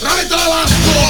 ¡Reventó abajo!